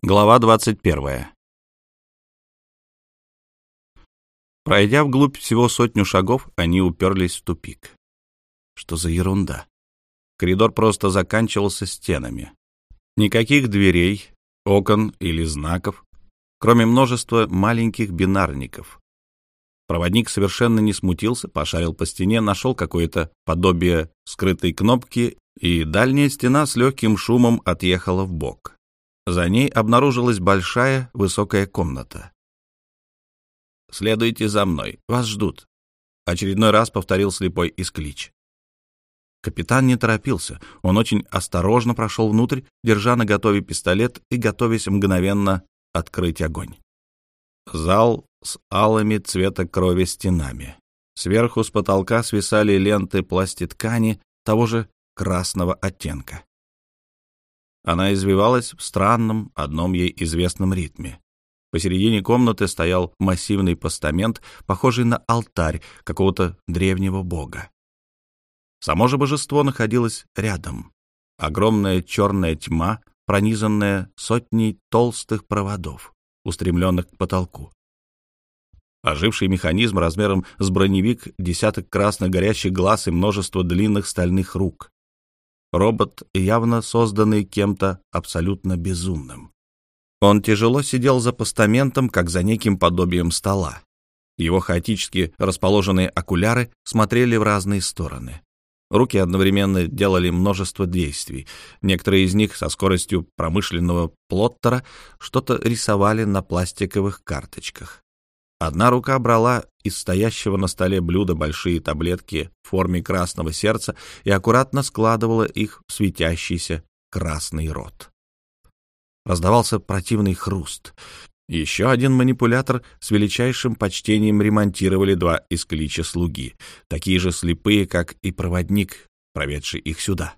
Глава 21. Пройдя вглубь всего сотню шагов, они уперлись в тупик. Что за ерунда? Коридор просто заканчивался стенами. Никаких дверей, окон или знаков, кроме множества маленьких бинарников. Проводник совершенно не смутился, пошарил по стене, нашел какое-то подобие скрытой кнопки, и дальняя стена с легким шумом отъехала в бок. За ней обнаружилась большая высокая комната. «Следуйте за мной, вас ждут», — очередной раз повторил слепой исклич. Капитан не торопился. Он очень осторожно прошел внутрь, держа на готове пистолет и готовясь мгновенно открыть огонь. Зал с алыми цвета крови стенами. Сверху с потолка свисали ленты пластиткани того же красного оттенка. Она извивалась в странном, одном ей известном ритме. Посередине комнаты стоял массивный постамент, похожий на алтарь какого-то древнего бога. Само же божество находилось рядом. Огромная черная тьма, пронизанная сотней толстых проводов, устремленных к потолку. Оживший механизм размером с броневик, десяток красных горящих глаз и множество длинных стальных рук. Робот, явно созданный кем-то абсолютно безумным. Он тяжело сидел за постаментом, как за неким подобием стола. Его хаотически расположенные окуляры смотрели в разные стороны. Руки одновременно делали множество действий. Некоторые из них со скоростью промышленного плоттера что-то рисовали на пластиковых карточках. Одна рука брала из стоящего на столе блюда большие таблетки в форме красного сердца и аккуратно складывала их в светящийся красный рот. Раздавался противный хруст. Еще один манипулятор с величайшим почтением ремонтировали два из клича слуги, такие же слепые, как и проводник, проведший их сюда.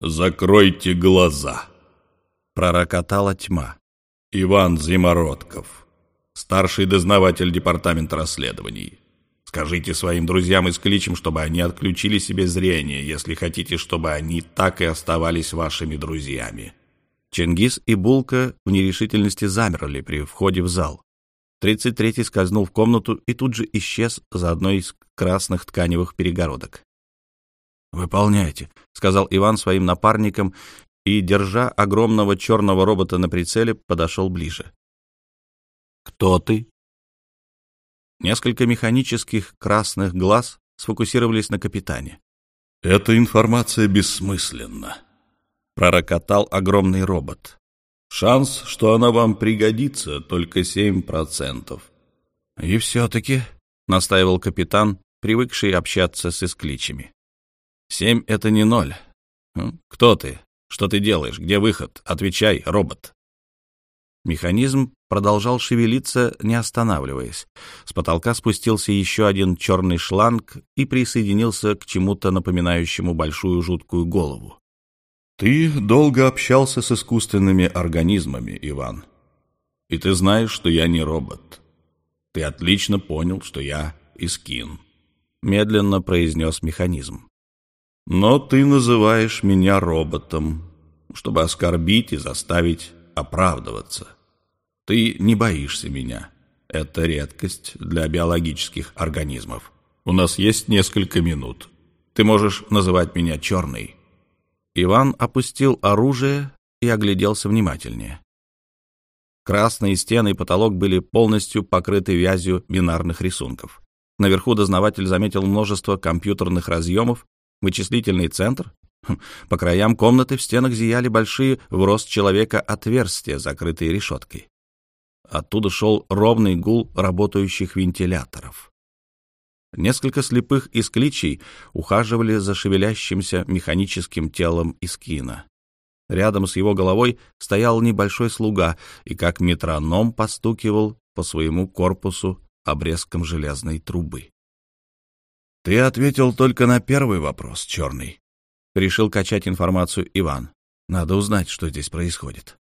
«Закройте глаза!» — пророкотала тьма. «Иван Зимородков, старший дознаватель департамента расследований. Скажите своим друзьям и кличем, чтобы они отключили себе зрение, если хотите, чтобы они так и оставались вашими друзьями». Чингис и Булка в нерешительности замерли при входе в зал. Тридцать третий скользнул в комнату и тут же исчез за одной из красных тканевых перегородок. «Выполняйте», — сказал Иван своим напарникам и, держа огромного черного робота на прицеле, подошел ближе. «Кто ты?» Несколько механических красных глаз сфокусировались на капитане. «Эта информация бессмысленна», — пророкотал огромный робот. «Шанс, что она вам пригодится, только семь процентов». «И все-таки», — настаивал капитан, привыкший общаться с искличами. «Семь — это не ноль. Кто ты? Что ты делаешь? Где выход? Отвечай, робот». Механизм продолжал шевелиться, не останавливаясь. С потолка спустился еще один черный шланг и присоединился к чему-то напоминающему большую жуткую голову. «Ты долго общался с искусственными организмами, Иван. И ты знаешь, что я не робот. Ты отлично понял, что я Искин», — медленно произнес механизм. «Но ты называешь меня роботом, чтобы оскорбить и заставить оправдываться. Ты не боишься меня. Это редкость для биологических организмов. У нас есть несколько минут. Ты можешь называть меня черный». Иван опустил оружие и огляделся внимательнее. Красные стены и потолок были полностью покрыты вязью бинарных рисунков. Наверху дознаватель заметил множество компьютерных разъемов, вычислительный центр, по краям комнаты в стенах зияли большие в рост человека отверстия, закрытые решеткой. Оттуда шел ровный гул работающих вентиляторов. Несколько слепых искличей ухаживали за шевелящимся механическим телом Искина. Рядом с его головой стоял небольшой слуга и как метроном постукивал по своему корпусу обрезком железной трубы. — Ты ответил только на первый вопрос, Черный, — решил качать информацию Иван. «Надо узнать, что здесь происходит».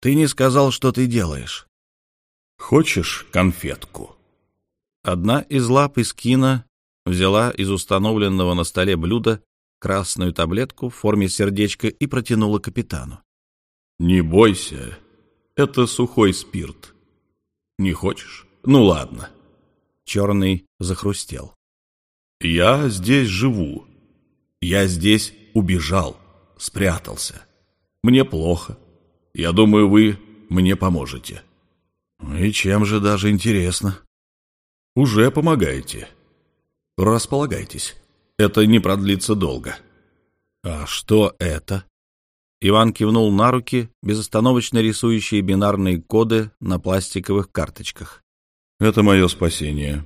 «Ты не сказал, что ты делаешь». «Хочешь конфетку?» Одна из лап из кино взяла из установленного на столе блюда красную таблетку в форме сердечка и протянула капитану. Не бойся, это сухой спирт. Не хочешь? Ну ладно. Черный захрустел. Я здесь живу. Я здесь убежал, спрятался. Мне плохо. Я думаю, вы мне поможете. И чем же даже интересно? Уже помогаете. Располагайтесь. Это не продлится долго. А что это? Иван кивнул на руки, безостановочно рисующие бинарные коды на пластиковых карточках. «Это мое спасение».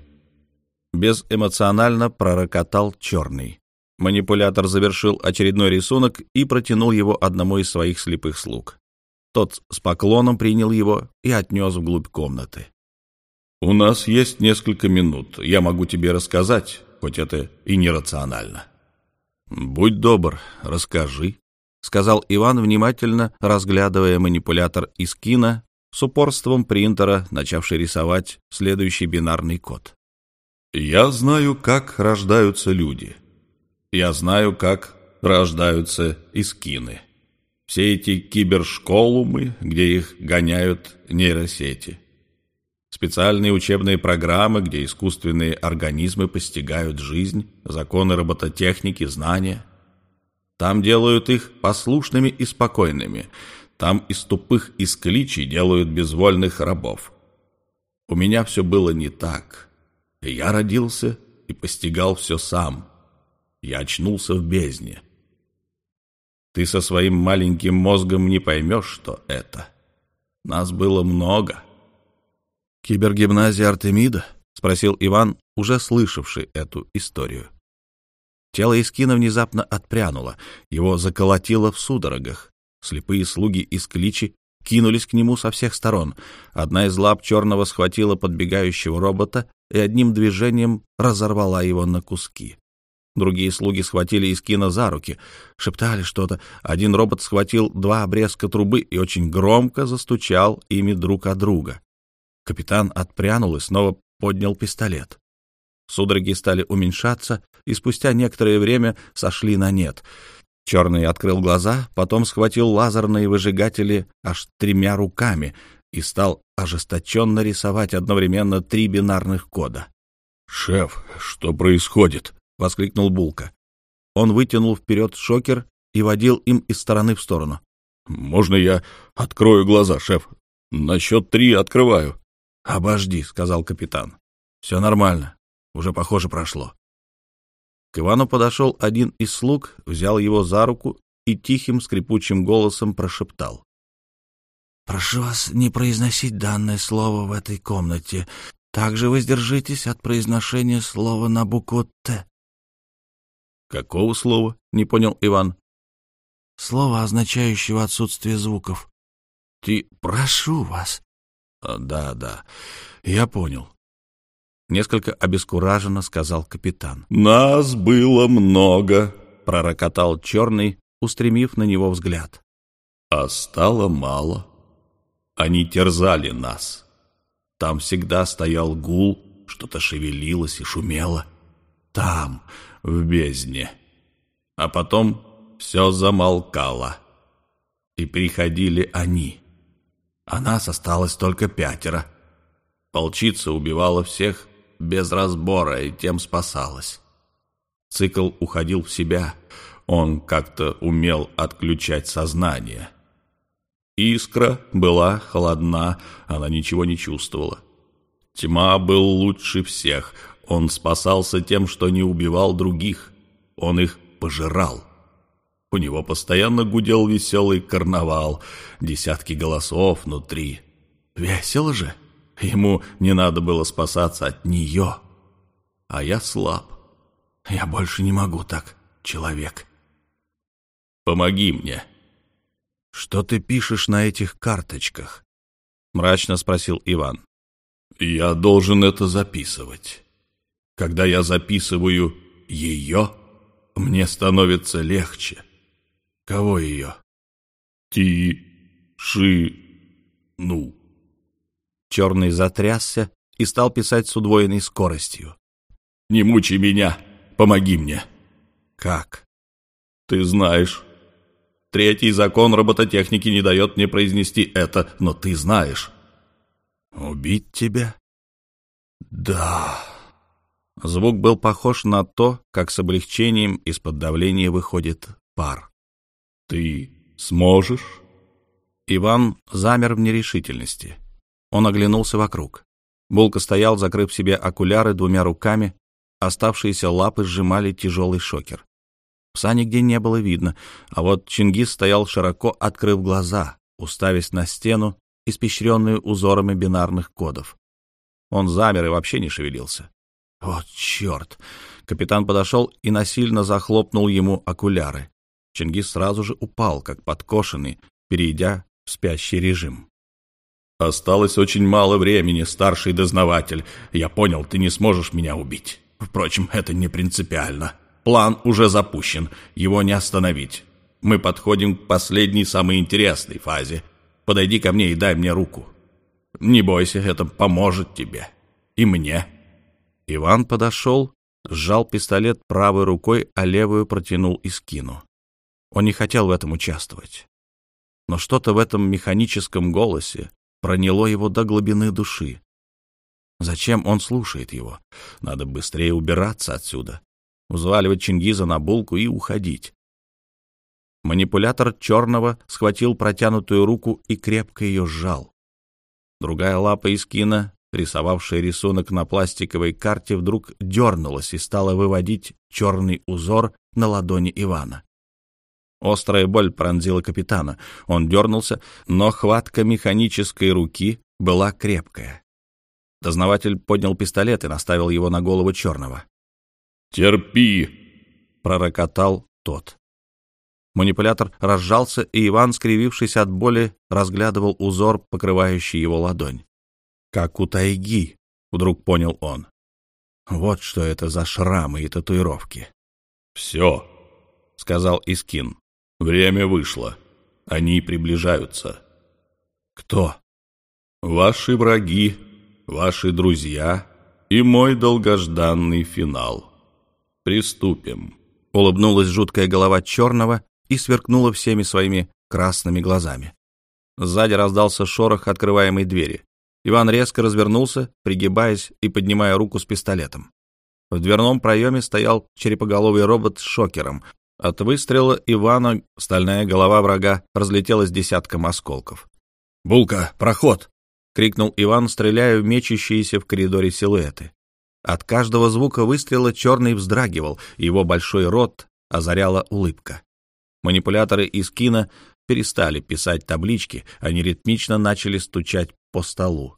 Безэмоционально пророкотал черный. Манипулятор завершил очередной рисунок и протянул его одному из своих слепых слуг. Тот с поклоном принял его и отнес вглубь комнаты. «У нас есть несколько минут. Я могу тебе рассказать, хоть это и нерационально». «Будь добр, расскажи», — сказал Иван, внимательно разглядывая манипулятор из кино с упорством принтера, начавший рисовать следующий бинарный код. «Я знаю, как рождаются люди. Я знаю, как рождаются искины. Все эти кибершколумы, где их гоняют нейросети. Специальные учебные программы, где искусственные организмы постигают жизнь, законы робототехники, знания. Там делают их послушными и спокойными. Там из тупых искличей делают безвольных рабов. У меня все было не так. Я родился и постигал все сам. Я очнулся в бездне. Ты со своим маленьким мозгом не поймешь, что это. Нас было много. «Кибергимназия Артемида?» — спросил Иван, уже слышавший эту историю. Тело Искина внезапно отпрянуло, его заколотило в судорогах. Слепые слуги из Кличи кинулись к нему со всех сторон. Одна из лап черного схватила подбегающего робота и одним движением разорвала его на куски. Другие слуги схватили Искина за руки, шептали что-то. Один робот схватил два обрезка трубы и очень громко застучал ими друг от друга. Капитан отпрянул и снова поднял пистолет. Судороги стали уменьшаться, и спустя некоторое время сошли на нет. Черный открыл глаза, потом схватил лазерные выжигатели аж тремя руками и стал ожесточенно рисовать одновременно три бинарных кода. «Шеф, что происходит?» — воскликнул Булка. Он вытянул вперед шокер и водил им из стороны в сторону. «Можно я открою глаза, шеф? На счет три открываю». «Обожди», — сказал капитан. «Все нормально. Уже, похоже, прошло». К Ивану подошел один из слуг, взял его за руку и тихим скрипучим голосом прошептал. «Прошу вас не произносить данное слово в этой комнате. Также воздержитесь от произношения слова на букву «Т». «Какого слова?» — не понял Иван. «Слово, означающего отсутствие звуков». «Ты... прошу вас». А, «Да, да, я понял». Несколько обескураженно сказал капитан. «Нас было много», — пророкотал черный, устремив на него взгляд. «А стало мало. Они терзали нас. Там всегда стоял гул, что-то шевелилось и шумело. Там, в бездне. А потом все замолкало. И приходили они. А нас осталось только пятеро. Волчица убивала всех без разбора и тем спасалась. Цикл уходил в себя. Он как-то умел отключать сознание. Искра была холодна, она ничего не чувствовала. Тьма был лучше всех, он спасался тем, что не убивал других. Он их пожирал. У него постоянно гудел веселый карнавал, десятки голосов внутри. Весело же. Ему не надо было спасаться от нее. А я слаб. Я больше не могу так, человек. Помоги мне. Что ты пишешь на этих карточках? Мрачно спросил Иван. Я должен это записывать. Когда я записываю «ее», мне становится легче. Кого ее? Ти, ши, ну. Черный затрясся и стал писать с удвоенной скоростью. «Не мучай меня! Помоги мне!» «Как?» «Ты знаешь. Третий закон робототехники не дает мне произнести это, но ты знаешь. Убить тебя? Да. Звук был похож на то, как с облегчением из-под давления выходит пар. Ты сможешь? Иван замер в нерешительности. Он оглянулся вокруг. Булка стоял, закрыв себе окуляры двумя руками, оставшиеся лапы сжимали тяжелый шокер. Пса нигде не было видно, а вот Чингис стоял широко, открыв глаза, уставясь на стену, испещренную узорами бинарных кодов. Он замер и вообще не шевелился. «О, черт!» Капитан подошел и насильно захлопнул ему окуляры. Чингис сразу же упал, как подкошенный, перейдя в спящий режим. «Осталось очень мало времени, старший дознаватель. Я понял, ты не сможешь меня убить. Впрочем, это не принципиально. План уже запущен, его не остановить. Мы подходим к последней, самой интересной фазе. Подойди ко мне и дай мне руку. Не бойся, это поможет тебе. И мне». Иван подошел, сжал пистолет правой рукой, а левую протянул и скину. Он не хотел в этом участвовать. Но что-то в этом механическом голосе проняло его до глубины души. Зачем он слушает его? Надо быстрее убираться отсюда, взваливать Чингиза на булку и уходить. Манипулятор черного схватил протянутую руку и крепко ее сжал. Другая лапа из кино рисовавшая рисунок на пластиковой карте, вдруг дернулась и стала выводить черный узор на ладони Ивана. Острая боль пронзила капитана. Он дернулся, но хватка механической руки была крепкая. Дознаватель поднял пистолет и наставил его на голову черного. «Терпи!» — пророкотал тот. Манипулятор разжался, и Иван, скривившись от боли, разглядывал узор, покрывающий его ладонь как у тайги, вдруг понял он. Вот что это за шрамы и татуировки. «Все», — сказал Искин. «Время вышло. Они приближаются». «Кто?» «Ваши враги, ваши друзья и мой долгожданный финал. Приступим». Улыбнулась жуткая голова черного и сверкнула всеми своими красными глазами. Сзади раздался шорох открываемой двери. Иван резко развернулся, пригибаясь и поднимая руку с пистолетом. В дверном проеме стоял черепоголовый робот с шокером. От выстрела Ивана стальная голова врага разлетелась десятком осколков. «Булка, проход!» — крикнул Иван, стреляя в мечущиеся в коридоре силуэты. От каждого звука выстрела черный вздрагивал, его большой рот озаряла улыбка. Манипуляторы из кино перестали писать таблички, они ритмично начали стучать по столу.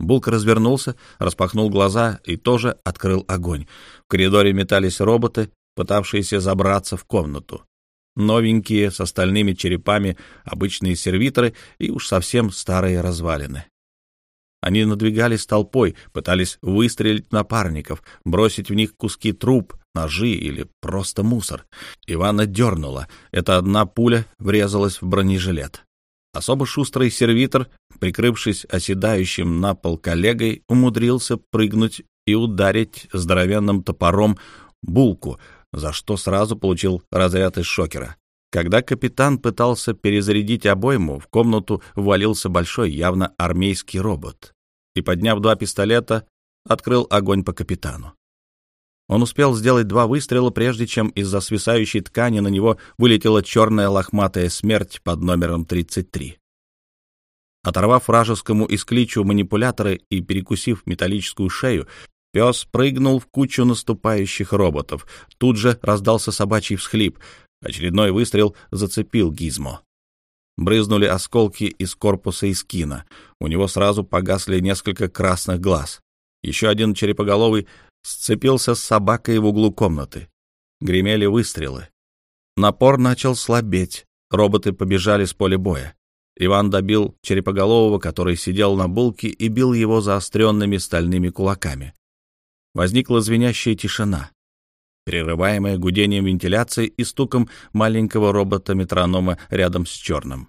Булк развернулся, распахнул глаза и тоже открыл огонь. В коридоре метались роботы, пытавшиеся забраться в комнату. Новенькие, с остальными черепами, обычные сервиторы и уж совсем старые развалины. Они надвигались толпой, пытались выстрелить напарников, бросить в них куски труб, ножи или просто мусор. Ивана дернула. Эта одна пуля врезалась в бронежилет. Особо шустрый сервитор, прикрывшись оседающим на пол коллегой, умудрился прыгнуть и ударить здоровенным топором булку, за что сразу получил разряд из шокера. Когда капитан пытался перезарядить обойму, в комнату ввалился большой, явно армейский робот и, подняв два пистолета, открыл огонь по капитану. Он успел сделать два выстрела, прежде чем из-за свисающей ткани на него вылетела черная лохматая смерть под номером 33. Оторвав вражескому искличу манипуляторы и перекусив металлическую шею, пес прыгнул в кучу наступающих роботов. Тут же раздался собачий всхлип. Очередной выстрел зацепил гизмо. Брызнули осколки из корпуса Искина. У него сразу погасли несколько красных глаз. Еще один черепоголовый сцепился с собакой в углу комнаты. Гремели выстрелы. Напор начал слабеть. Роботы побежали с поля боя. Иван добил черепоголового, который сидел на булке, и бил его заостренными стальными кулаками. Возникла звенящая тишина, прерываемая гудением вентиляции и стуком маленького робота-метронома рядом с черным.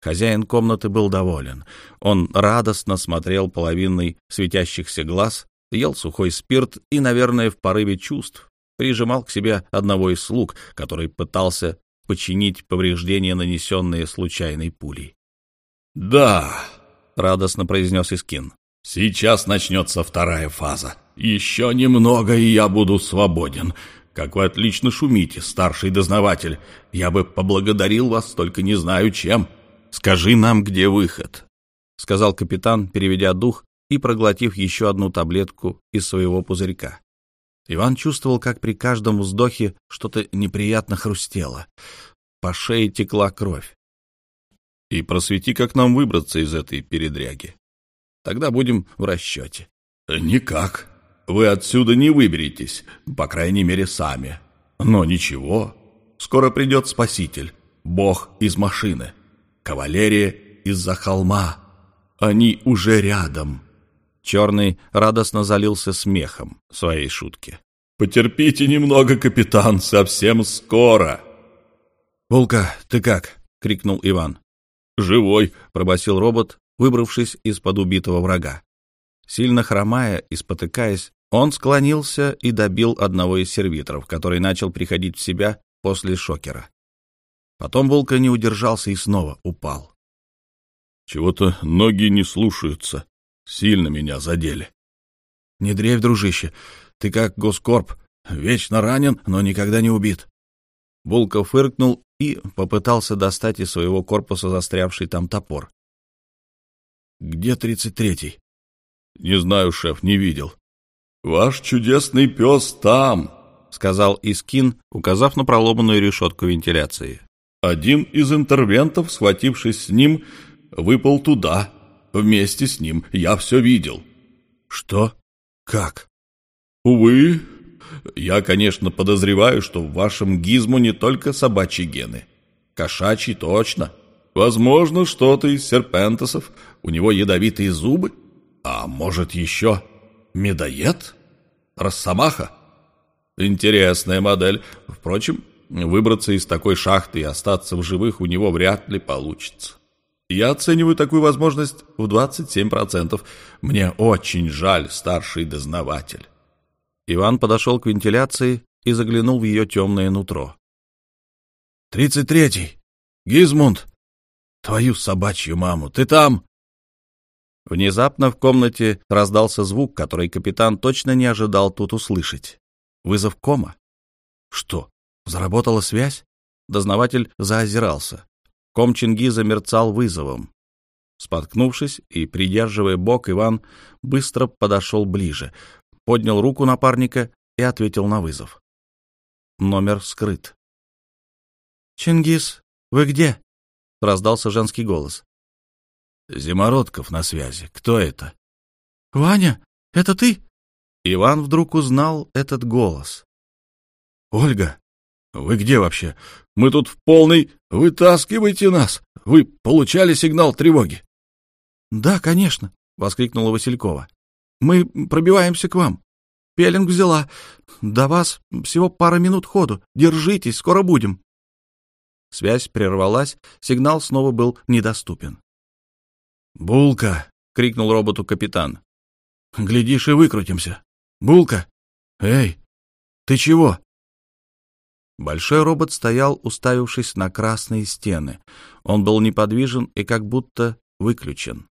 Хозяин комнаты был доволен. Он радостно смотрел половиной светящихся глаз ел сухой спирт и, наверное, в порыве чувств прижимал к себе одного из слуг, который пытался починить повреждения, нанесенные случайной пулей. «Да», — радостно произнес Искин. «Сейчас начнется вторая фаза. Еще немного, и я буду свободен. Как вы отлично шумите, старший дознаватель. Я бы поблагодарил вас, только не знаю чем. Скажи нам, где выход», — сказал капитан, переведя дух и проглотив еще одну таблетку из своего пузырька. Иван чувствовал, как при каждом вздохе что-то неприятно хрустело. По шее текла кровь. «И просвети, как нам выбраться из этой передряги. Тогда будем в расчете». «Никак. Вы отсюда не выберетесь, по крайней мере, сами. Но ничего, скоро придет Спаситель, Бог из машины, кавалерия из-за холма. Они уже рядом». Черный радостно залился смехом своей шутки. «Потерпите немного, капитан, совсем скоро!» «Волка, ты как?» — крикнул Иван. «Живой!» — пробасил робот, выбравшись из-под убитого врага. Сильно хромая и спотыкаясь, он склонился и добил одного из сервиторов, который начал приходить в себя после шокера. Потом Волка не удержался и снова упал. «Чего-то ноги не слушаются», Сильно меня задели. Не дрейф, дружище. Ты как госкорп. Вечно ранен, но никогда не убит. Булков фыркнул и попытался достать из своего корпуса застрявший там топор. «Где тридцать третий?» «Не знаю, шеф, не видел». «Ваш чудесный пес там», — сказал Искин, указав на проломанную решетку вентиляции. «Один из интервентов, схватившись с ним, выпал туда, Вместе с ним я все видел. Что? Как? Увы, я, конечно, подозреваю, что в вашем гизму не только собачьи гены. Кошачьи точно. Возможно, что-то из серпентосов. У него ядовитые зубы. А может, еще медоед? Росомаха? Интересная модель. Впрочем, выбраться из такой шахты и остаться в живых у него вряд ли получится. Я оцениваю такую возможность в 27%. Мне очень жаль, старший дознаватель. Иван подошел к вентиляции и заглянул в ее темное нутро. «Тридцать третий! Гизмунд! Твою собачью маму! Ты там?» Внезапно в комнате раздался звук, который капитан точно не ожидал тут услышать. Вызов кома. Что, заработала связь? Дознаватель заозирался. Ком Чингиза мерцал вызовом. Споткнувшись и придерживая бок, Иван быстро подошел ближе, поднял руку напарника и ответил на вызов. Номер скрыт. «Чингис, вы где?» — раздался женский голос. «Зимородков на связи. Кто это?» «Ваня, это ты?» Иван вдруг узнал этот голос. «Ольга, вы где вообще? Мы тут в полной... Вытаскивайте нас! Вы получали сигнал тревоги?» «Да, конечно», — воскликнула Василькова. «Мы пробиваемся к вам. Пелинг взяла. До вас всего пара минут ходу. Держитесь, скоро будем». Связь прервалась, сигнал снова был недоступен. «Булка!» — крикнул роботу капитан. «Глядишь и выкрутимся. Булка! Эй, ты чего?» Большой робот стоял, уставившись на красные стены. Он был неподвижен и как будто выключен.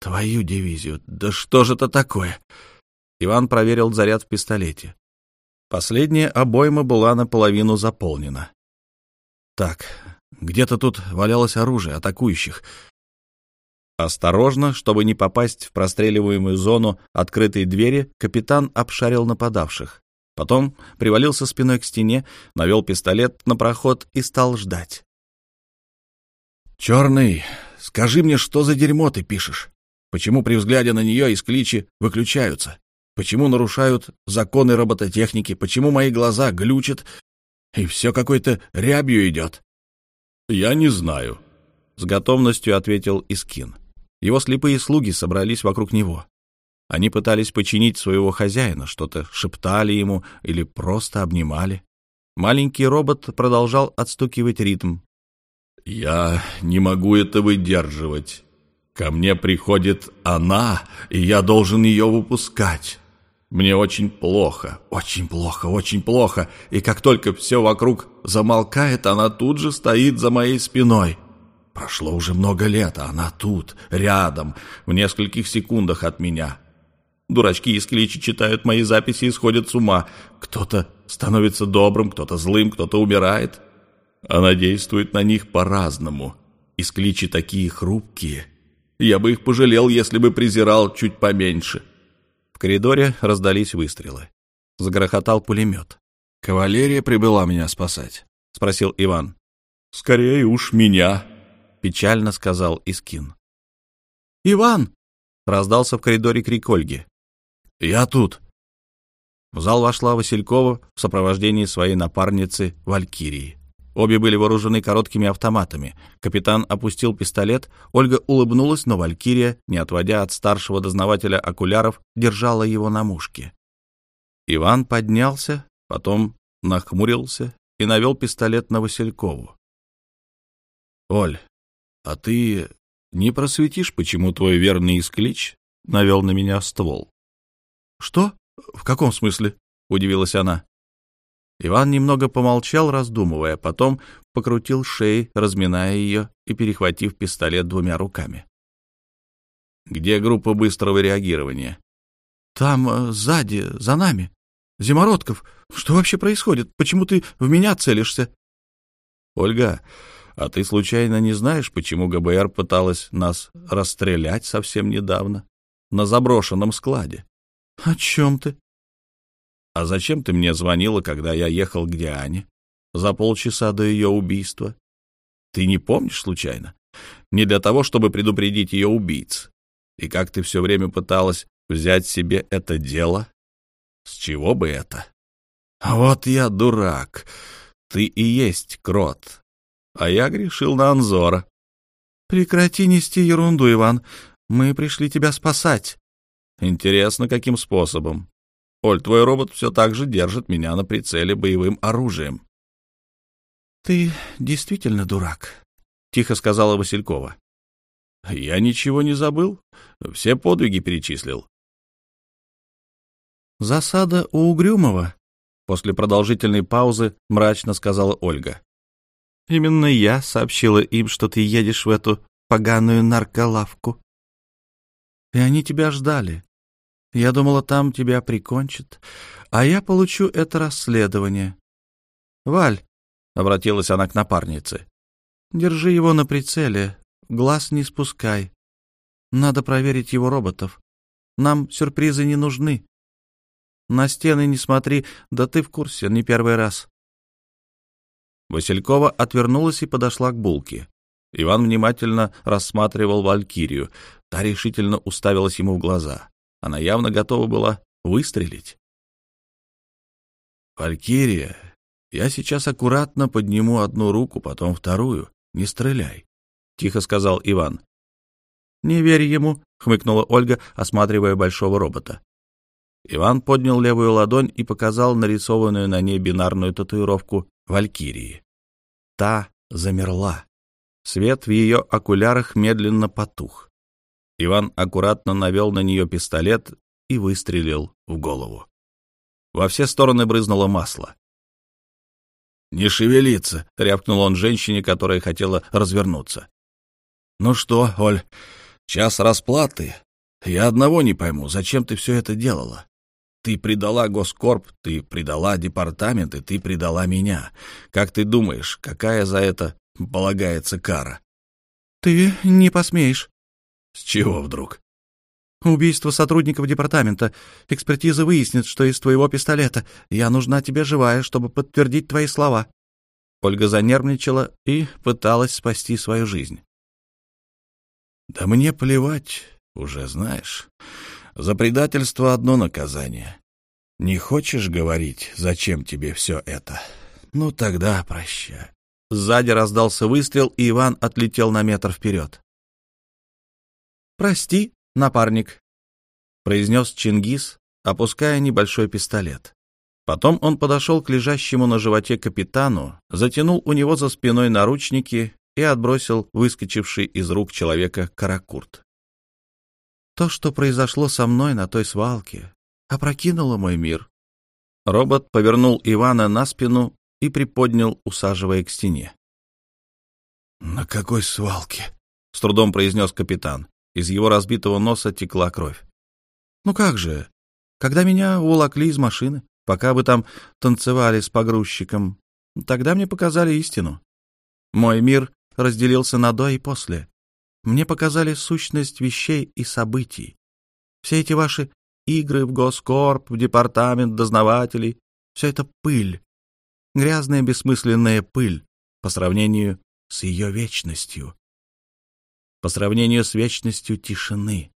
«Твою дивизию! Да что же это такое?» Иван проверил заряд в пистолете. Последняя обойма была наполовину заполнена. «Так, где-то тут валялось оружие атакующих. Осторожно, чтобы не попасть в простреливаемую зону открытой двери, капитан обшарил нападавших. Потом привалился спиной к стене, навел пистолет на проход и стал ждать. «Черный, скажи мне, что за дерьмо ты пишешь? Почему при взгляде на нее из кличи выключаются? Почему нарушают законы робототехники? Почему мои глаза глючат, и все какой-то рябью идет?» «Я не знаю», — с готовностью ответил Искин. Его слепые слуги собрались вокруг него. Они пытались починить своего хозяина, что-то шептали ему или просто обнимали. Маленький робот продолжал отстукивать ритм. «Я не могу это выдерживать. Ко мне приходит она, и я должен ее выпускать. Мне очень плохо, очень плохо, очень плохо. И как только все вокруг замолкает, она тут же стоит за моей спиной. Прошло уже много лет, а она тут, рядом, в нескольких секундах от меня. Дурачки из кличи читают мои записи и сходят с ума. Кто-то становится добрым, кто-то злым, кто-то умирает. Она действует на них по-разному. Из кличи такие хрупкие. Я бы их пожалел, если бы презирал чуть поменьше. В коридоре раздались выстрелы. Загрохотал пулемет. «Кавалерия прибыла меня спасать», — спросил Иван. «Скорее уж меня», — печально сказал Искин. «Иван!» — раздался в коридоре крик Ольги. «Я тут!» В зал вошла Василькова в сопровождении своей напарницы Валькирии. Обе были вооружены короткими автоматами. Капитан опустил пистолет, Ольга улыбнулась, но Валькирия, не отводя от старшего дознавателя окуляров, держала его на мушке. Иван поднялся, потом нахмурился и навел пистолет на Василькову. «Оль, а ты не просветишь, почему твой верный исклич навел на меня ствол?» «Что? В каком смысле?» — удивилась она. Иван немного помолчал, раздумывая, потом покрутил шеей, разминая ее и перехватив пистолет двумя руками. «Где группа быстрого реагирования?» «Там, э, сзади, за нами. Зимородков. Что вообще происходит? Почему ты в меня целишься?» «Ольга, а ты случайно не знаешь, почему ГБР пыталась нас расстрелять совсем недавно? На заброшенном складе?» «О чем ты?» «А зачем ты мне звонила, когда я ехал к Диане? За полчаса до ее убийства? Ты не помнишь случайно? Не для того, чтобы предупредить ее убийц. И как ты все время пыталась взять себе это дело? С чего бы это? А вот я дурак. Ты и есть крот. А я грешил на Анзора. Прекрати нести ерунду, Иван. Мы пришли тебя спасать. Интересно, каким способом? Оль, твой робот все так же держит меня на прицеле боевым оружием. Ты действительно дурак, тихо сказала Василькова. Я ничего не забыл, все подвиги перечислил. Засада у Угрюмова, после продолжительной паузы мрачно сказала Ольга. Именно я сообщила им, что ты едешь в эту поганую нарколавку. И они тебя ждали. Я думала, там тебя прикончат, а я получу это расследование. Валь, — обратилась она к напарнице, — держи его на прицеле, глаз не спускай. Надо проверить его роботов. Нам сюрпризы не нужны. На стены не смотри, да ты в курсе, не первый раз. Василькова отвернулась и подошла к булке. Иван внимательно рассматривал Валькирию. Та решительно уставилась ему в глаза. Она явно готова была выстрелить. «Валькирия, я сейчас аккуратно подниму одну руку, потом вторую. Не стреляй», — тихо сказал Иван. «Не верь ему», — хмыкнула Ольга, осматривая большого робота. Иван поднял левую ладонь и показал нарисованную на ней бинарную татуировку Валькирии. Та замерла. Свет в ее окулярах медленно потух. Иван аккуратно навел на нее пистолет и выстрелил в голову. Во все стороны брызнуло масло. «Не шевелиться!» — рявкнул он женщине, которая хотела развернуться. «Ну что, Оль, час расплаты? Я одного не пойму, зачем ты все это делала? Ты предала Госкорп, ты предала департамент, и ты предала меня. Как ты думаешь, какая за это полагается кара?» «Ты не посмеешь», с чего вдруг? Убийство сотрудников департамента. Экспертиза выяснит, что из твоего пистолета. Я нужна тебе живая, чтобы подтвердить твои слова. Ольга занервничала и пыталась спасти свою жизнь. Да мне плевать, уже знаешь. За предательство одно наказание. Не хочешь говорить, зачем тебе все это? Ну тогда прощай. Сзади раздался выстрел, и Иван отлетел на метр вперед. «Прости, напарник», — произнес Чингис, опуская небольшой пистолет. Потом он подошел к лежащему на животе капитану, затянул у него за спиной наручники и отбросил выскочивший из рук человека каракурт. То, что произошло со мной на той свалке, опрокинула мой мир. Робот повернул Ивана на спину и приподнял, усаживая к стене. «На какой свалке?» — с трудом произнес капитан. Из его разбитого носа текла кровь. «Ну как же? Когда меня уволокли из машины, пока вы там танцевали с погрузчиком, тогда мне показали истину. Мой мир разделился на «до» и «после». Мне показали сущность вещей и событий. Все эти ваши игры в Госкорп, в департамент дознавателей — все это пыль. Грязная бессмысленная пыль по сравнению с ее вечностью. По сравнению с вечностью тишины.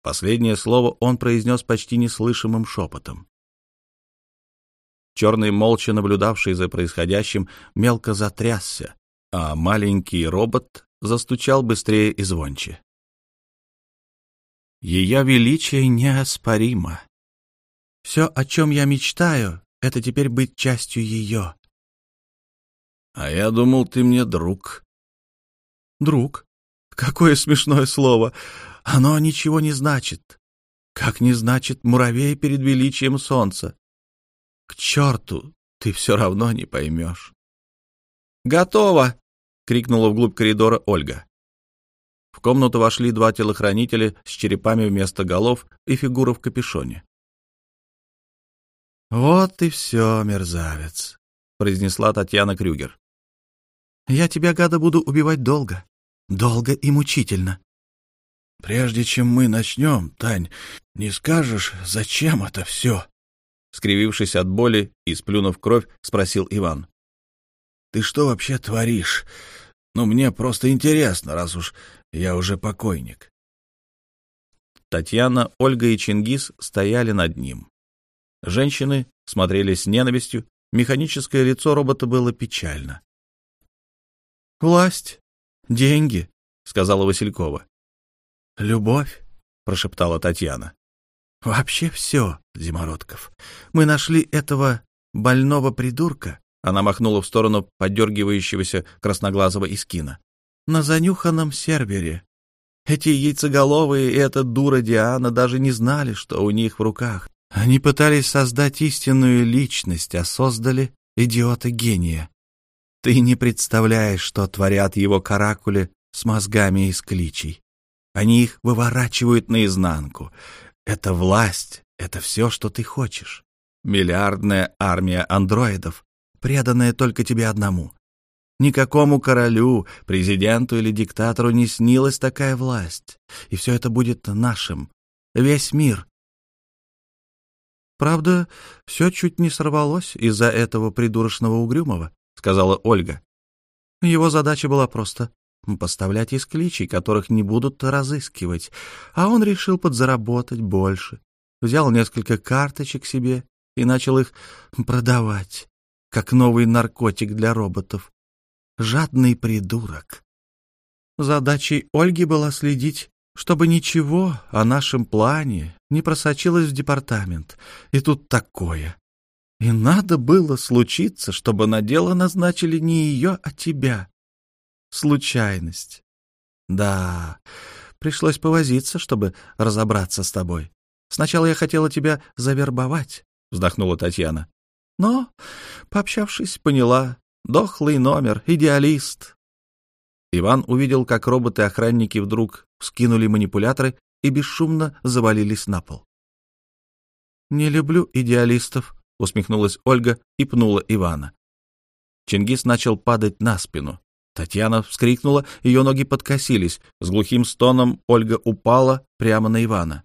Последнее слово он произнес почти неслышимым шепотом. Черный, молча наблюдавший за происходящим, мелко затрясся, а маленький робот застучал быстрее и звонче. Ее величие неоспоримо. Все, о чем я мечтаю, это теперь быть частью ее. — А я думал, ты мне друг. — Друг? Какое смешное слово! Оно ничего не значит. Как не значит муравей перед величием солнца. К черту, ты все равно не поймешь. — Готово! — крикнула вглубь коридора Ольга. В комнату вошли два телохранителя с черепами вместо голов и фигура в капюшоне. «Вот и все, мерзавец», — произнесла Татьяна Крюгер. «Я тебя, гада, буду убивать долго, долго и мучительно». «Прежде чем мы начнем, Тань, не скажешь, зачем это все?» Скривившись от боли и сплюнув кровь, спросил Иван. «Ты что вообще творишь? Ну, мне просто интересно, раз уж я уже покойник. Татьяна, Ольга и Чингис стояли над ним. Женщины смотрели с ненавистью, механическое лицо робота было печально. «Власть, деньги», — сказала Василькова. «Любовь», — прошептала Татьяна. «Вообще все, Зимородков. Мы нашли этого больного придурка», — она махнула в сторону подергивающегося красноглазого Искина на занюханном сервере. Эти яйцеголовые и эта дура Диана даже не знали, что у них в руках. Они пытались создать истинную личность, а создали идиота-гения. Ты не представляешь, что творят его каракули с мозгами из кличей. Они их выворачивают наизнанку. Это власть, это все, что ты хочешь. Миллиардная армия андроидов, преданная только тебе одному. Никакому королю, президенту или диктатору не снилась такая власть. И все это будет нашим. Весь мир. Правда, все чуть не сорвалось из-за этого придурочного угрюмого, сказала Ольга. Его задача была просто поставлять из кличей, которых не будут разыскивать, а он решил подзаработать больше. Взял несколько карточек себе и начал их продавать, как новый наркотик для роботов жадный придурок. Задачей Ольги была следить, чтобы ничего о нашем плане не просочилось в департамент. И тут такое. И надо было случиться, чтобы на дело назначили не ее, а тебя. Случайность. Да, пришлось повозиться, чтобы разобраться с тобой. Сначала я хотела тебя завербовать, — вздохнула Татьяна. Но, пообщавшись, поняла, Дохлый номер, идеалист. Иван увидел, как роботы-охранники вдруг скинули манипуляторы и бесшумно завалились на пол. «Не люблю идеалистов», — усмехнулась Ольга и пнула Ивана. Чингис начал падать на спину. Татьяна вскрикнула, ее ноги подкосились. С глухим стоном Ольга упала прямо на Ивана.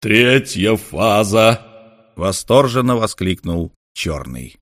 «Третья фаза!» — восторженно воскликнул Черный.